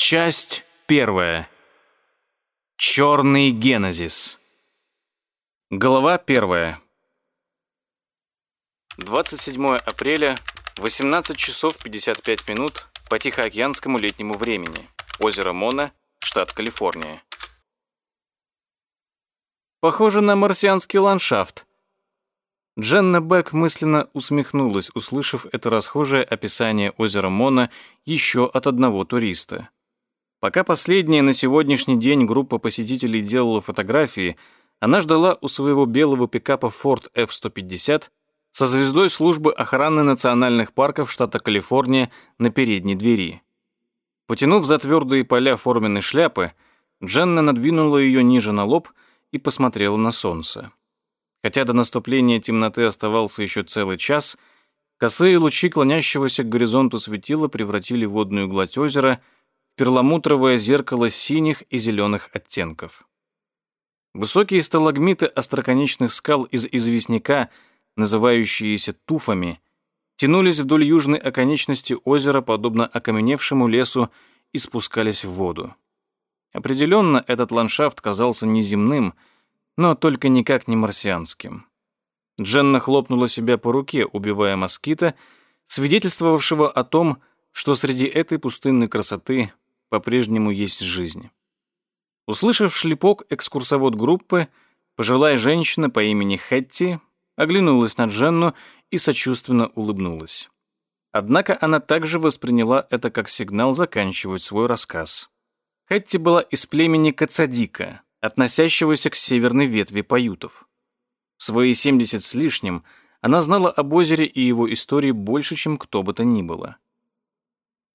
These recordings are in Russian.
Часть первая. Черный генезис. Глава первая. 27 апреля, 18 часов 55 минут по Тихоокеанскому летнему времени. Озеро Мона, штат Калифорния. Похоже на марсианский ландшафт. Дженна Бек мысленно усмехнулась, услышав это расхожее описание озера Мона еще от одного туриста. Пока последняя на сегодняшний день группа посетителей делала фотографии, она ждала у своего белого пикапа Ford F-150 со звездой службы охраны национальных парков штата Калифорния на передней двери. Потянув за твердые поля форменной шляпы, Дженна надвинула ее ниже на лоб и посмотрела на солнце. Хотя до наступления темноты оставался еще целый час, косые лучи клонящегося к горизонту светила превратили водную гладь озера – перламутровое зеркало синих и зеленых оттенков. Высокие сталагмиты остроконечных скал из известняка, называющиеся туфами, тянулись вдоль южной оконечности озера, подобно окаменевшему лесу, и спускались в воду. Определенно, этот ландшафт казался неземным, но только никак не марсианским. Дженна хлопнула себя по руке, убивая москита, свидетельствовавшего о том, что среди этой пустынной красоты по-прежнему есть жизнь. Услышав шлепок, экскурсовод группы, пожилая женщина по имени Хэтти оглянулась на Дженну и сочувственно улыбнулась. Однако она также восприняла это как сигнал заканчивать свой рассказ. Хэтти была из племени Кацадика, относящегося к северной ветви паютов. В свои 70 с лишним она знала об озере и его истории больше, чем кто бы то ни было.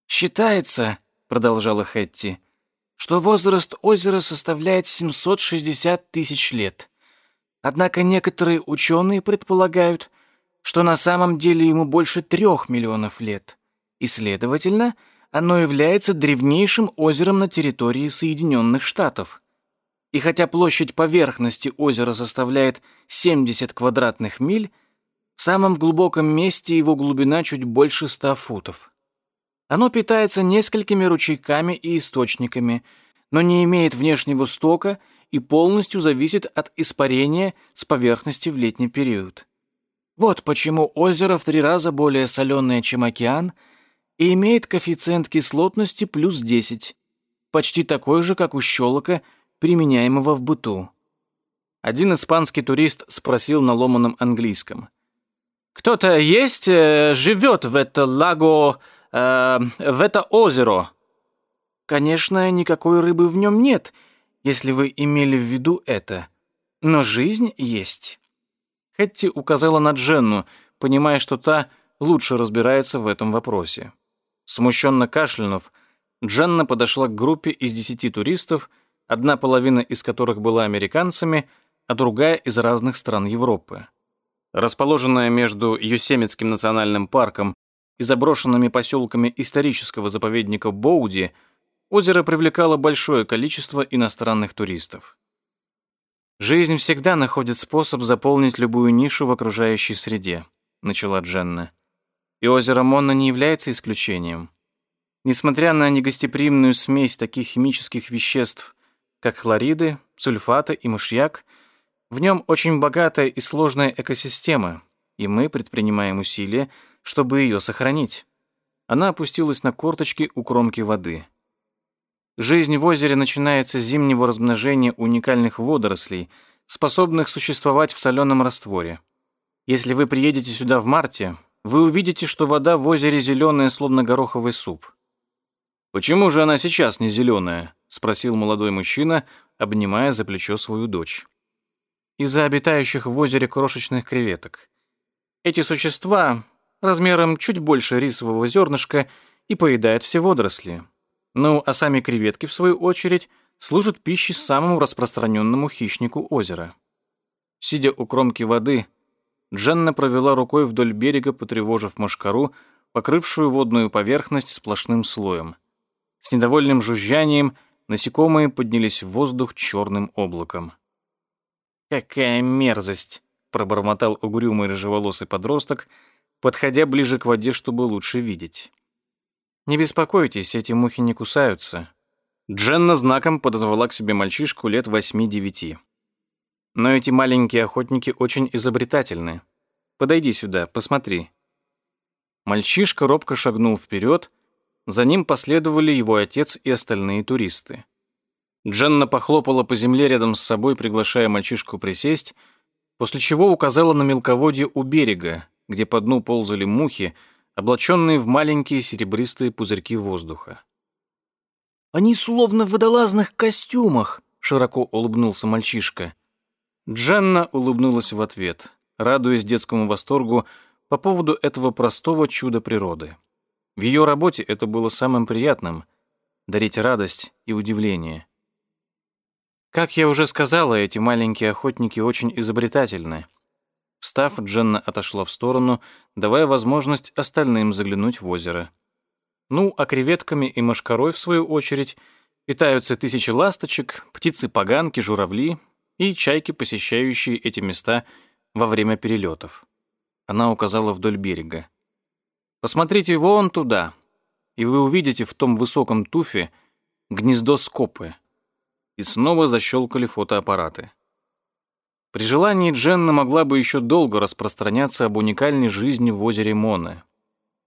«Считается, продолжала Хэтти, что возраст озера составляет 760 тысяч лет. Однако некоторые ученые предполагают, что на самом деле ему больше трех миллионов лет, и, следовательно, оно является древнейшим озером на территории Соединенных Штатов. И хотя площадь поверхности озера составляет 70 квадратных миль, в самом глубоком месте его глубина чуть больше 100 футов. Оно питается несколькими ручейками и источниками, но не имеет внешнего стока и полностью зависит от испарения с поверхности в летний период. Вот почему озеро в три раза более соленое, чем океан, и имеет коэффициент кислотности плюс 10, почти такой же, как у щелока, применяемого в быту. Один испанский турист спросил на ломаном английском. «Кто-то есть, э, живет в это лаго э, в это озеро». «Конечно, никакой рыбы в нем нет, если вы имели в виду это. Но жизнь есть». Хэтти указала на Дженну, понимая, что та лучше разбирается в этом вопросе. Смущенно кашлянув, Дженна подошла к группе из десяти туристов, одна половина из которых была американцами, а другая из разных стран Европы. Расположенная между Юсемитским национальным парком и заброшенными поселками исторического заповедника Боуди, озеро привлекало большое количество иностранных туристов. «Жизнь всегда находит способ заполнить любую нишу в окружающей среде», — начала Дженна. «И озеро Монна не является исключением. Несмотря на негостеприимную смесь таких химических веществ, как хлориды, сульфаты и мышьяк, в нем очень богатая и сложная экосистема, и мы предпринимаем усилия, чтобы ее сохранить. Она опустилась на корточки у кромки воды. Жизнь в озере начинается с зимнего размножения уникальных водорослей, способных существовать в соленом растворе. Если вы приедете сюда в марте, вы увидите, что вода в озере зеленая, словно гороховый суп. «Почему же она сейчас не зеленая?» — спросил молодой мужчина, обнимая за плечо свою дочь. «Из-за обитающих в озере крошечных креветок. Эти существа размером чуть больше рисового зернышка и поедают все водоросли. Ну, а сами креветки, в свою очередь, служат пищей самому распространенному хищнику озера. Сидя у кромки воды, Дженна провела рукой вдоль берега, потревожив мошкару, покрывшую водную поверхность сплошным слоем. С недовольным жужжанием насекомые поднялись в воздух черным облаком. «Какая мерзость!» — пробормотал угрюмый рыжеволосый подросток — подходя ближе к воде, чтобы лучше видеть. «Не беспокойтесь, эти мухи не кусаются», Дженна знаком подозвала к себе мальчишку лет восьми-девяти. Но эти маленькие охотники очень изобретательны. Подойди сюда, посмотри. Мальчишка робко шагнул вперед, за ним последовали его отец и остальные туристы. Дженна похлопала по земле рядом с собой, приглашая мальчишку присесть, после чего указала на мелководье у берега, где по дну ползали мухи, облаченные в маленькие серебристые пузырьки воздуха. «Они словно в водолазных костюмах», — широко улыбнулся мальчишка. Дженна улыбнулась в ответ, радуясь детскому восторгу по поводу этого простого чуда природы. В ее работе это было самым приятным — дарить радость и удивление. Как я уже сказала, эти маленькие охотники очень изобретательны. Встав, Дженна отошла в сторону, давая возможность остальным заглянуть в озеро. Ну, а креветками и мошкарой, в свою очередь, питаются тысячи ласточек, птицы-поганки, журавли и чайки, посещающие эти места во время перелетов. Она указала вдоль берега. Посмотрите вон туда, и вы увидите в том высоком туфе гнездо скопы. И снова защелкали фотоаппараты. При желании Дженна могла бы еще долго распространяться об уникальной жизни в озере Моне.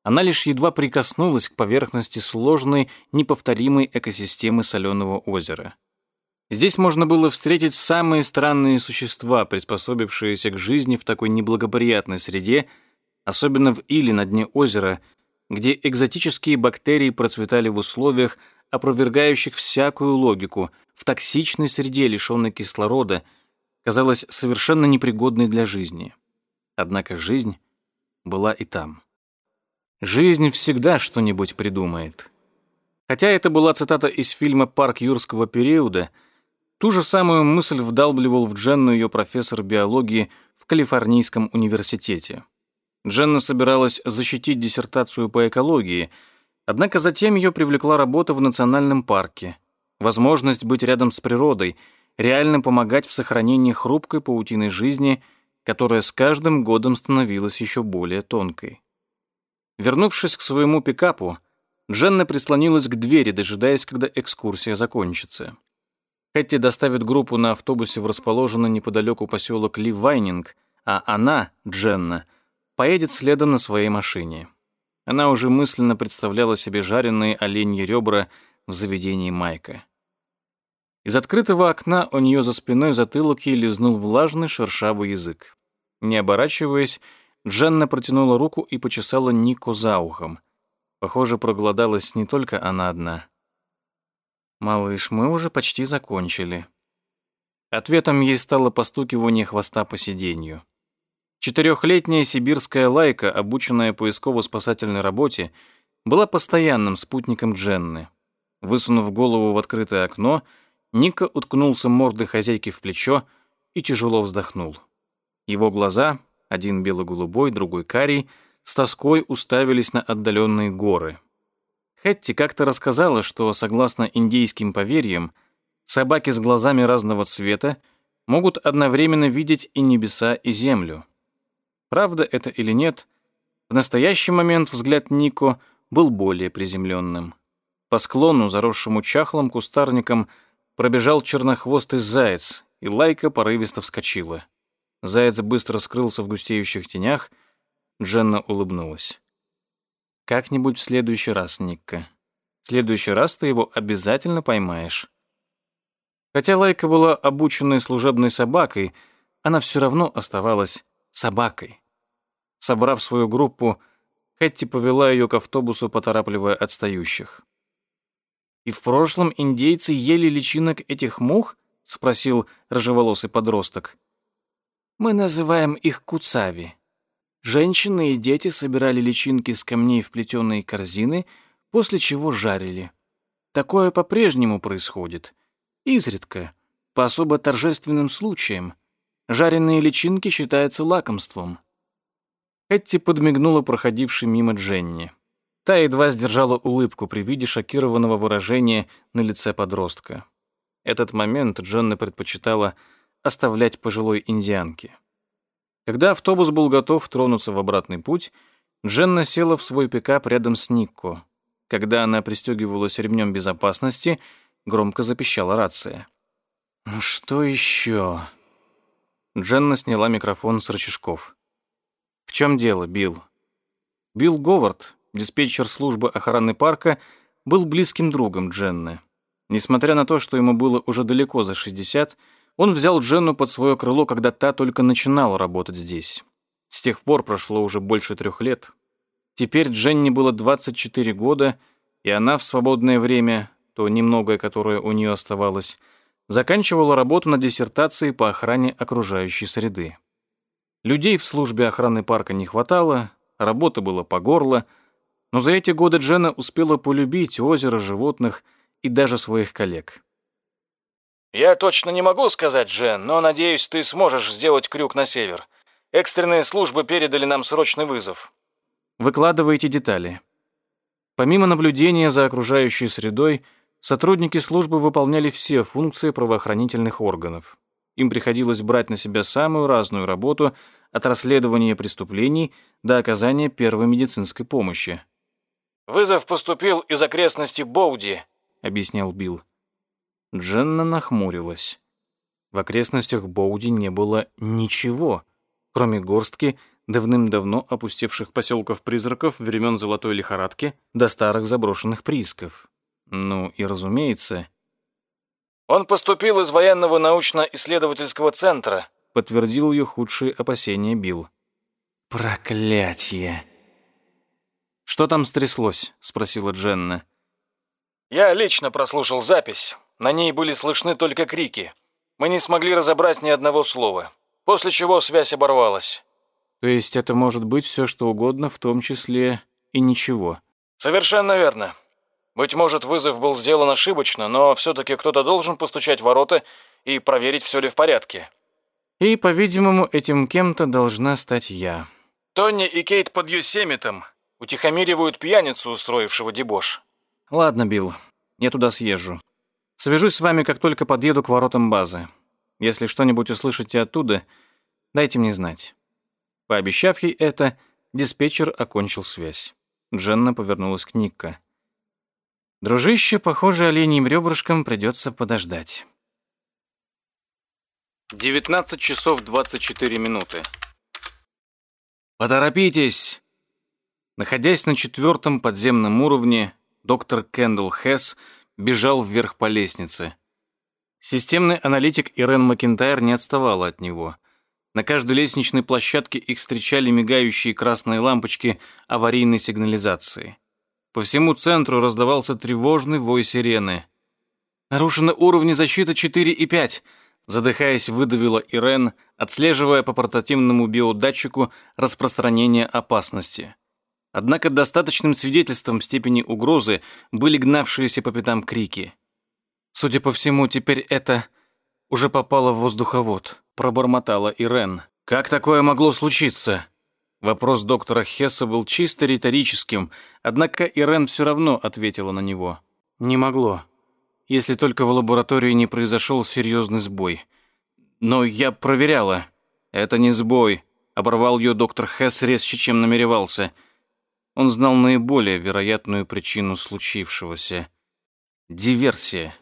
Она лишь едва прикоснулась к поверхности сложной, неповторимой экосистемы соленого озера. Здесь можно было встретить самые странные существа, приспособившиеся к жизни в такой неблагоприятной среде, особенно в иле на дне озера, где экзотические бактерии процветали в условиях, опровергающих всякую логику, в токсичной среде, лишенной кислорода, казалось совершенно непригодной для жизни. Однако жизнь была и там. Жизнь всегда что-нибудь придумает. Хотя это была цитата из фильма «Парк юрского периода», Ту же самую мысль вдалбливал в Дженну ее профессор биологии в Калифорнийском университете. Дженна собиралась защитить диссертацию по экологии, однако затем ее привлекла работа в национальном парке, возможность быть рядом с природой, реально помогать в сохранении хрупкой паутины жизни, которая с каждым годом становилась еще более тонкой. Вернувшись к своему пикапу, Дженна прислонилась к двери, дожидаясь, когда экскурсия закончится. Хэтти доставит группу на автобусе в расположенный неподалеку поселок Ливайнинг, а она, Дженна, поедет следом на своей машине. Она уже мысленно представляла себе жареные оленьи ребра в заведении Майка. Из открытого окна у нее за спиной затылок ей лизнул влажный шершавый язык. Не оборачиваясь, Дженна протянула руку и почесала Нику за ухом. Похоже, проголодалась не только она одна. «Малыш, мы уже почти закончили». Ответом ей стало постукивание хвоста по сиденью. Четырехлетняя сибирская лайка, обученная поисково-спасательной работе, была постоянным спутником Дженны. Высунув голову в открытое окно, Ника уткнулся мордой хозяйки в плечо и тяжело вздохнул. Его глаза, один бело-голубой, другой карий, с тоской уставились на отдаленные горы. Хэтти как-то рассказала, что, согласно индейским поверьям, собаки с глазами разного цвета могут одновременно видеть и небеса, и землю. Правда это или нет, в настоящий момент взгляд Нико был более приземленным. По склону, заросшему чахлым кустарником, пробежал чернохвостый заяц, и Лайка порывисто вскочила. Заяц быстро скрылся в густеющих тенях, Дженна улыбнулась. Как-нибудь в следующий раз, Никка. В следующий раз ты его обязательно поймаешь. Хотя Лайка была обученной служебной собакой, она все равно оставалась собакой. Собрав свою группу, Хэтти повела ее к автобусу, поторапливая отстающих. «И в прошлом индейцы ели личинок этих мух?» — спросил рыжеволосый подросток. «Мы называем их куцави», Женщины и дети собирали личинки с камней в плетеные корзины, после чего жарили. Такое по-прежнему происходит. Изредка, по особо торжественным случаям. Жареные личинки считаются лакомством. Этти подмигнула проходившей мимо Дженни. Та едва сдержала улыбку при виде шокированного выражения на лице подростка. Этот момент Дженна предпочитала оставлять пожилой индианке. Когда автобус был готов тронуться в обратный путь, Дженна села в свой пикап рядом с Никко. Когда она пристегивалась ремнем безопасности, громко запищала рация. «Ну что еще?» Дженна сняла микрофон с рычажков. «В чем дело, Билл?» Билл Говард, диспетчер службы охраны парка, был близким другом Дженны. Несмотря на то, что ему было уже далеко за 60, он взял Дженну под свое крыло, когда та только начинала работать здесь. С тех пор прошло уже больше трех лет. Теперь Дженни было 24 года, и она в свободное время, то немногое, которое у нее оставалось, заканчивала работу над диссертацией по охране окружающей среды. Людей в службе охраны парка не хватало, работы было по горло, но за эти годы Дженна успела полюбить озеро, животных и даже своих коллег. «Я точно не могу сказать, Джен, но, надеюсь, ты сможешь сделать крюк на север. Экстренные службы передали нам срочный вызов». Выкладывайте детали. Помимо наблюдения за окружающей средой, сотрудники службы выполняли все функции правоохранительных органов. Им приходилось брать на себя самую разную работу от расследования преступлений до оказания первой медицинской помощи. «Вызов поступил из окрестностей Боуди», — объяснял Билл. Дженна нахмурилась. В окрестностях Боуди не было ничего, кроме горстки давным-давно опустевших поселков-призраков времен Золотой лихорадки до старых заброшенных приисков. Ну и разумеется... «Он поступил из военного научно-исследовательского центра», подтвердил ее худшие опасения Билл. «Проклятие!» «Что там стряслось?» — спросила Дженна. «Я лично прослушал запись. На ней были слышны только крики. Мы не смогли разобрать ни одного слова, после чего связь оборвалась. То есть это может быть все, что угодно, в том числе и ничего. Совершенно верно. Быть может, вызов был сделан ошибочно, но все-таки кто-то должен постучать в ворота и проверить, все ли в порядке. И, по-видимому, этим кем-то должна стать я. Тони и Кейт под Юсемитом утихомиривают пьяницу, устроившего дебош. Ладно, Билл, я туда съезжу. Свяжусь с вами, как только подъеду к воротам базы. Если что-нибудь услышите оттуда, дайте мне знать». Пообещав ей это, диспетчер окончил связь. Дженна повернулась к Никко. «Дружище, похоже, оленьим ребрышкам придется подождать». 19 часов 24 минуты. «Поторопитесь!» Находясь на четвертом подземном уровне, доктор Кендалл Хесс бежал вверх по лестнице. Системный аналитик Ирен Макентайр не отставала от него. На каждой лестничной площадке их встречали мигающие красные лампочки аварийной сигнализации. По всему центру раздавался тревожный вой сирены. «Нарушены уровни защиты 4 и 5», задыхаясь, выдавила Ирен, отслеживая по портативному биодатчику распространение опасности. Однако достаточным свидетельством степени угрозы были гнавшиеся по пятам крики. Судя по всему, теперь это уже попало в воздуховод, пробормотала Ирен. Как такое могло случиться? Вопрос доктора Хесса был чисто риторическим, однако Ирен все равно ответила на него. Не могло, если только в лаборатории не произошел серьезный сбой. Но я проверяла. Это не сбой, оборвал ее доктор Хесс резче, чем намеревался – он знал наиболее вероятную причину случившегося. Диверсия.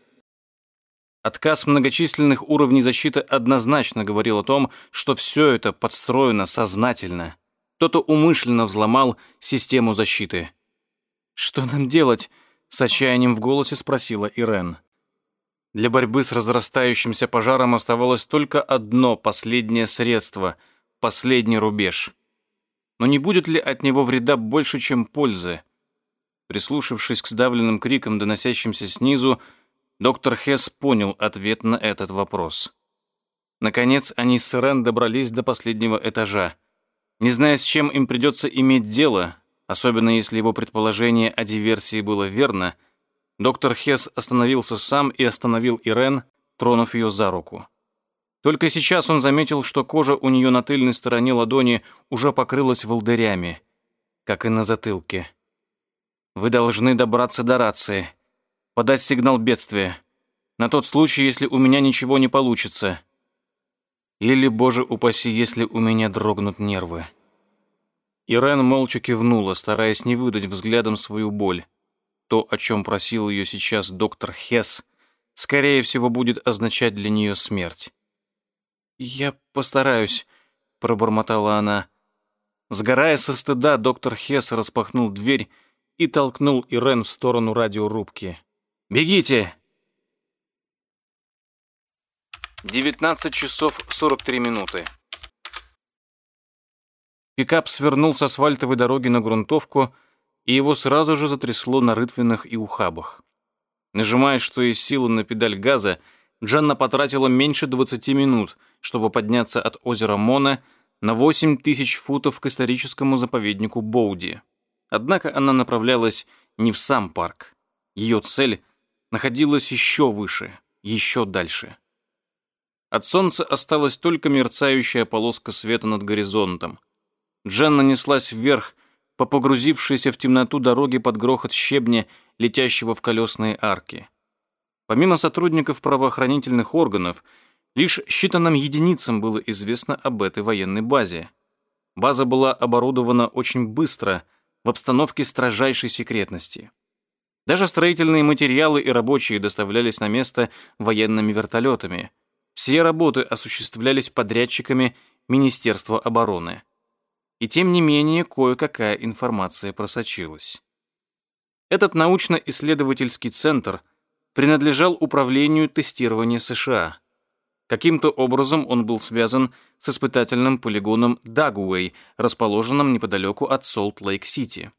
Отказ многочисленных уровней защиты однозначно говорил о том, что все это подстроено сознательно. Кто-то умышленно взломал систему защиты. «Что нам делать?» — с отчаянием в голосе спросила Ирен. Для борьбы с разрастающимся пожаром оставалось только одно последнее средство, последний рубеж — но не будет ли от него вреда больше, чем пользы? Прислушавшись к сдавленным крикам, доносящимся снизу, доктор Хесс понял ответ на этот вопрос. Наконец, они с Рен добрались до последнего этажа. Не зная, с чем им придется иметь дело, особенно если его предположение о диверсии было верно, доктор Хесс остановился сам и остановил Ирен, тронув ее за руку. Только сейчас он заметил, что кожа у нее на тыльной стороне ладони уже покрылась волдырями, как и на затылке. «Вы должны добраться до рации, подать сигнал бедствия, на тот случай, если у меня ничего не получится. Или, боже упаси, если у меня дрогнут нервы». Ирен молча кивнула, стараясь не выдать взглядом свою боль. То, о чем просил ее сейчас доктор Хесс, скорее всего, будет означать для нее смерть. «Я постараюсь», — пробормотала она. Сгорая со стыда, доктор Хесс распахнул дверь и толкнул Ирен в сторону радиорубки. «Бегите!» 19 часов 43 минуты. Пикап свернул с асфальтовой дороги на грунтовку, и его сразу же затрясло на рытвинах и ухабах. Нажимая, что из силы на педаль газа, Джанна потратила меньше 20 минут, чтобы подняться от озера Мона на 8 тысяч футов к историческому заповеднику Боуди. Однако она направлялась не в сам парк. Ее цель находилась еще выше, еще дальше. От солнца осталась только мерцающая полоска света над горизонтом. Дженна неслась вверх по погрузившейся в темноту дороге под грохот щебня, летящего в колесные арки. Помимо сотрудников правоохранительных органов, лишь считанным единицам было известно об этой военной базе. База была оборудована очень быстро, в обстановке строжайшей секретности. Даже строительные материалы и рабочие доставлялись на место военными вертолетами – все работы осуществлялись подрядчиками Министерства обороны. И тем не менее кое-какая информация просочилась. Этот научно-исследовательский центр принадлежал Управлению тестирования США. Каким-то образом он был связан с испытательным полигоном Дагуэй, расположенным неподалеку от Солт-Лейк-Сити.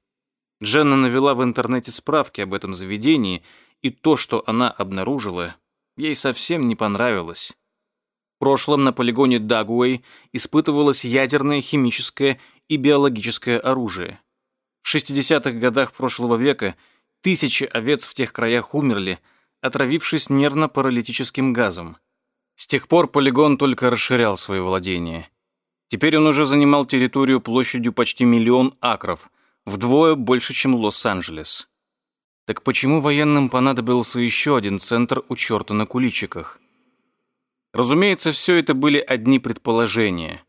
Дженна навела в интернете справки об этом заведении, и то, что она обнаружила, ей совсем не понравилось. В прошлом на полигоне Дагуэй испытывалось ядерное, химическое и биологическое оружие. В 60-х годах прошлого века тысячи овец в тех краях умерли, отравившись нервно-паралитическим газом. С тех пор полигон только расширял свои владения. Теперь он уже занимал территорию площадью почти миллион акров, вдвое больше, чем Лос-Анджелес. Так почему военным понадобился еще один центр у черта на куличиках? Разумеется, все это были одни предположения.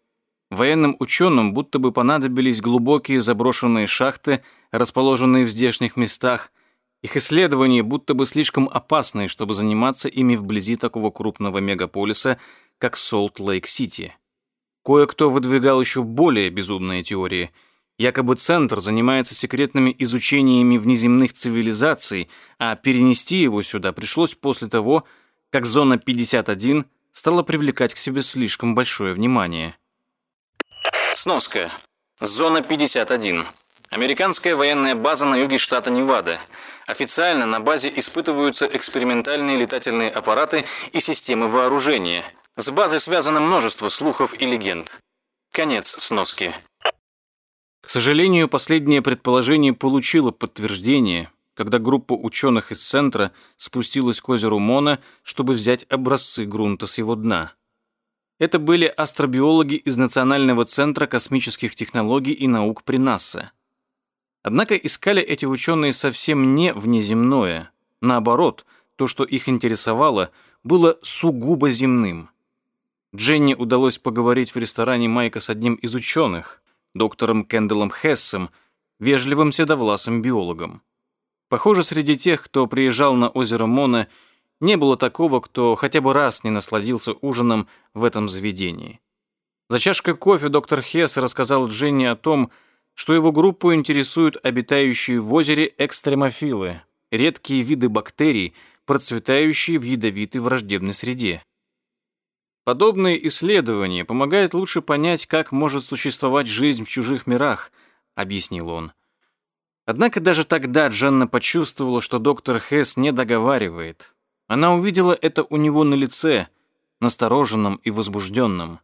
Военным ученым будто бы понадобились глубокие заброшенные шахты, расположенные в здешних местах. Их исследования будто бы слишком опасные, чтобы заниматься ими вблизи такого крупного мегаполиса, как Солт-Лейк-Сити. Кое-кто выдвигал еще более безумные теории. Якобы центр занимается секретными изучениями внеземных цивилизаций, а перенести его сюда пришлось после того, как зона 51 стала привлекать к себе слишком большое внимание. Сноска. Зона 51. Американская военная база на юге штата Невада. Официально на базе испытываются экспериментальные летательные аппараты и системы вооружения. С базой связано множество слухов и легенд. Конец сноски. К сожалению, последнее предположение получило подтверждение, когда группа ученых из центра спустилась к озеру Мона, чтобы взять образцы грунта с его дна. Это были астробиологи из Национального центра космических технологий и наук при НАСА. Однако искали эти ученые совсем не внеземное. Наоборот, то, что их интересовало, было сугубо земным. Дженни удалось поговорить в ресторане Майка с одним из ученых, доктором Кенделом Хессом, вежливым седовласым биологом. Похоже, среди тех, кто приезжал на озеро Мона, не было такого, кто хотя бы раз не насладился ужином в этом заведении. За чашкой кофе доктор Хесс рассказал Дженни о том, что его группу интересуют обитающие в озере экстремофилы, редкие виды бактерий, процветающие в ядовитой враждебной среде. Подобные исследования помогают лучше понять, как может существовать жизнь в чужих мирах, объяснил он. Однако даже тогда Джанна почувствовала, что доктор Хесс не договаривает. Она увидела это у него на лице, настороженном и возбужденном.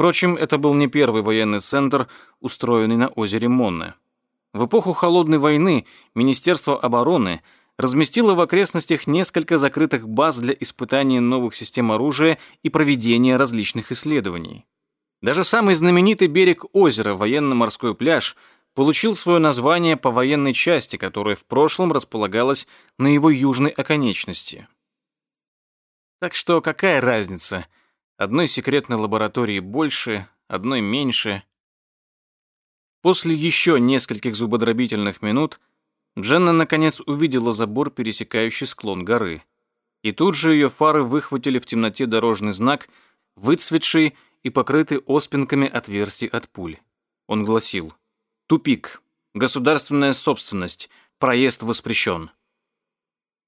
Впрочем, это был не первый военный центр, устроенный на озере Монне. В эпоху Холодной войны Министерство обороны разместило в окрестностях несколько закрытых баз для испытания новых систем оружия и проведения различных исследований. Даже самый знаменитый берег озера, военно-морской пляж, получил свое название по военной части, которая в прошлом располагалась на его южной оконечности. Так что какая разница? Одной секретной лаборатории больше, одной меньше. После еще нескольких зубодробительных минут Дженна наконец увидела забор, пересекающий склон горы. И тут же ее фары выхватили в темноте дорожный знак, выцветший и покрытый оспинками отверстий от пуль. Он гласил «Тупик. Государственная собственность. Проезд воспрещен».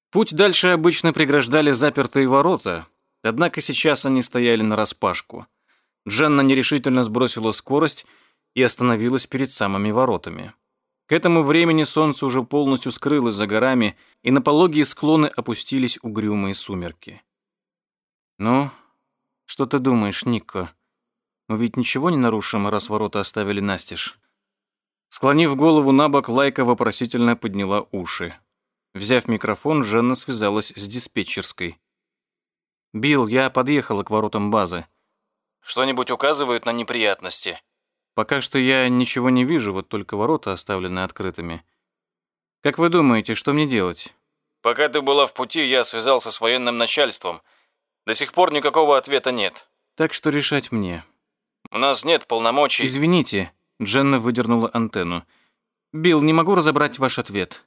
Путь дальше обычно преграждали запертые ворота, однако сейчас они стояли нараспашку. Дженна нерешительно сбросила скорость и остановилась перед самыми воротами. К этому времени солнце уже полностью скрылось за горами, и на пологие склоны опустились угрюмые сумерки. «Ну, что ты думаешь, Никко? Мы ведь ничего не нарушим, раз ворота оставили настежь?» Склонив голову на бок, Лайка вопросительно подняла уши. Взяв микрофон, Жанна связалась с диспетчерской. «Билл, я подъехала к воротам базы. Что-нибудь указывает на неприятности?» «Пока что я ничего не вижу, вот только ворота оставлены открытыми. Как вы думаете, что мне делать?» «Пока ты была в пути, я связался с военным начальством. До сих пор никакого ответа нет». «Так что решать мне». «У нас нет полномочий...» «Извините», — Дженна выдернула антенну. «Билл, не могу разобрать ваш ответ».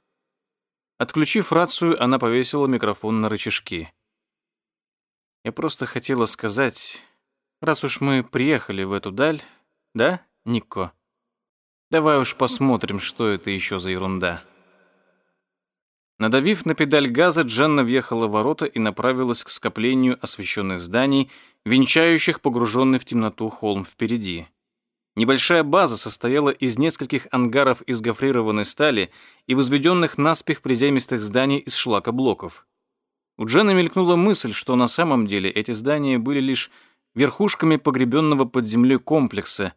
Отключив рацию, она повесила микрофон на рычажки. «Я просто хотела сказать, раз уж мы приехали в эту даль, да, Никко? Давай уж посмотрим, что это еще за ерунда». Надавив на педаль газа, Дженна въехала в ворота и направилась к скоплению освещенных зданий, венчающих погруженный в темноту холм впереди. Небольшая база состояла из нескольких ангаров из гофрированной стали и возведенных наспех приземистых зданий из шлакоблоков. У Джена мелькнула мысль, что на самом деле эти здания были лишь верхушками погребенного под землей комплекса,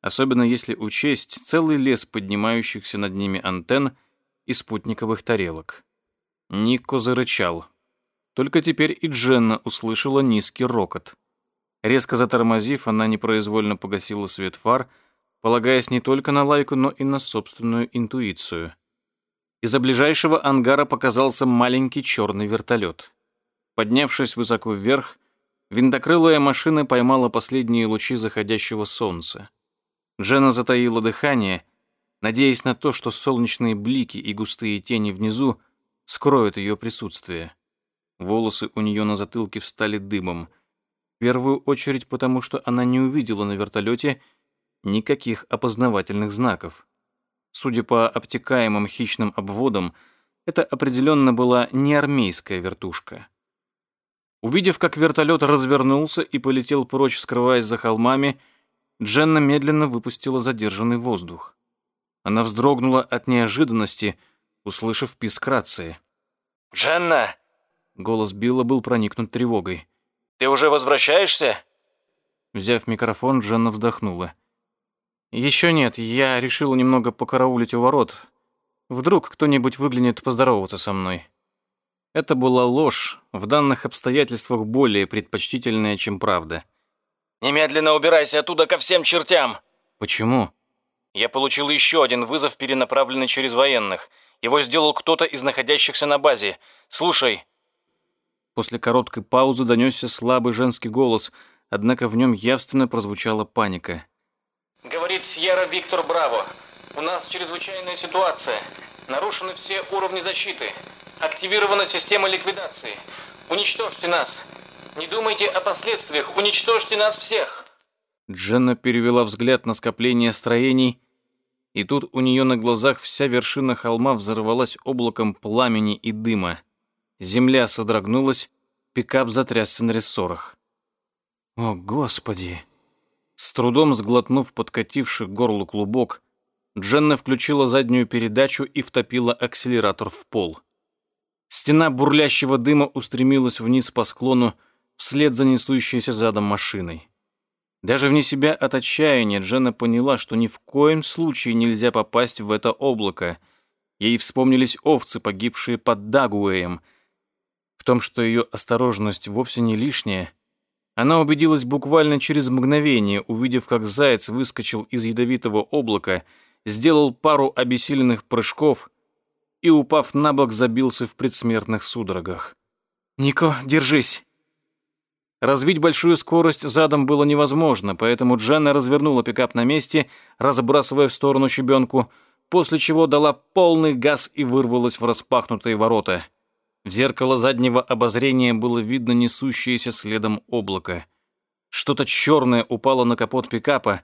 особенно если учесть целый лес поднимающихся над ними антенн и спутниковых тарелок. Нико зарычал. Только теперь и Дженна услышала низкий рокот. Резко затормозив, она непроизвольно погасила свет фар, полагаясь не только на лайку, но и на собственную интуицию. Из-за ближайшего ангара показался маленький черный вертолет. Поднявшись высоко вверх, винтокрылая машина поймала последние лучи заходящего солнца. Джена затаила дыхание, надеясь на то, что солнечные блики и густые тени внизу скроют ее присутствие. Волосы у нее на затылке встали дымом. В первую очередь потому, что она не увидела на вертолете никаких опознавательных знаков. Судя по обтекаемым хищным обводам, это определенно была не армейская вертушка. Увидев, как вертолет развернулся и полетел прочь, скрываясь за холмами, Дженна медленно выпустила задержанный воздух. Она вздрогнула от неожиданности, услышав писк рации. «Дженна!» Голос Билла был проникнут тревогой. Ты уже возвращаешься?» Взяв микрофон, Дженна вздохнула. «Еще нет, я решила немного покараулить у ворот. Вдруг кто-нибудь выглянет поздороваться со мной». Это была ложь, в данных обстоятельствах более предпочтительная, чем правда. «Немедленно убирайся оттуда ко всем чертям!» «Почему?» «Я получил еще один вызов, перенаправленный через военных. Его сделал кто-то из находящихся на базе. Слушай, После короткой паузы донесся слабый женский голос, однако в нем явственно прозвучала паника. «Говорит Сьерра Виктор Браво. У нас чрезвычайная ситуация. Нарушены все уровни защиты. Активирована система ликвидации. Уничтожьте нас. Не думайте о последствиях. Уничтожьте нас всех!» Дженна перевела взгляд на скопление строений, и тут у нее на глазах вся вершина холма взорвалась облаком пламени и дыма. Земля содрогнулась, пикап затрясся на рессорах. «О, Господи!» С трудом сглотнув подкативший горло клубок, Дженна включила заднюю передачу и втопила акселератор в пол. Стена бурлящего дыма устремилась вниз по склону, вслед за несущейся задом машиной. Даже вне себя от отчаяния Дженна поняла, что ни в коем случае нельзя попасть в это облако. Ей вспомнились овцы, погибшие под Дагуэем — том, что ее осторожность вовсе не лишняя, она убедилась буквально через мгновение, увидев, как заяц выскочил из ядовитого облака, сделал пару обессиленных прыжков и, упав на бок, забился в предсмертных судорогах. «Нико, держись!» Развить большую скорость задом было невозможно, поэтому Дженна развернула пикап на месте, разбрасывая в сторону щебенку, после чего дала полный газ и вырвалась в распахнутые ворота. В зеркало заднего обозрения было видно несущееся следом облако. Что-то черное упало на капот пикапа,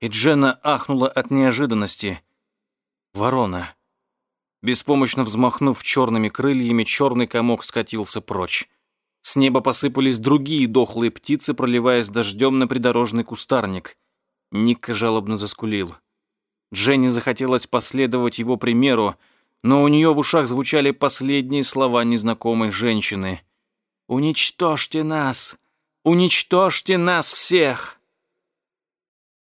и Дженна ахнула от неожиданности. Ворона. Беспомощно взмахнув черными крыльями, черный комок скатился прочь. С неба посыпались другие дохлые птицы, проливаясь дождем на придорожный кустарник. Никка жалобно заскулил. Дженни захотелось последовать его примеру, но у нее в ушах звучали последние слова незнакомой женщины. «Уничтожьте нас! Уничтожьте нас всех!»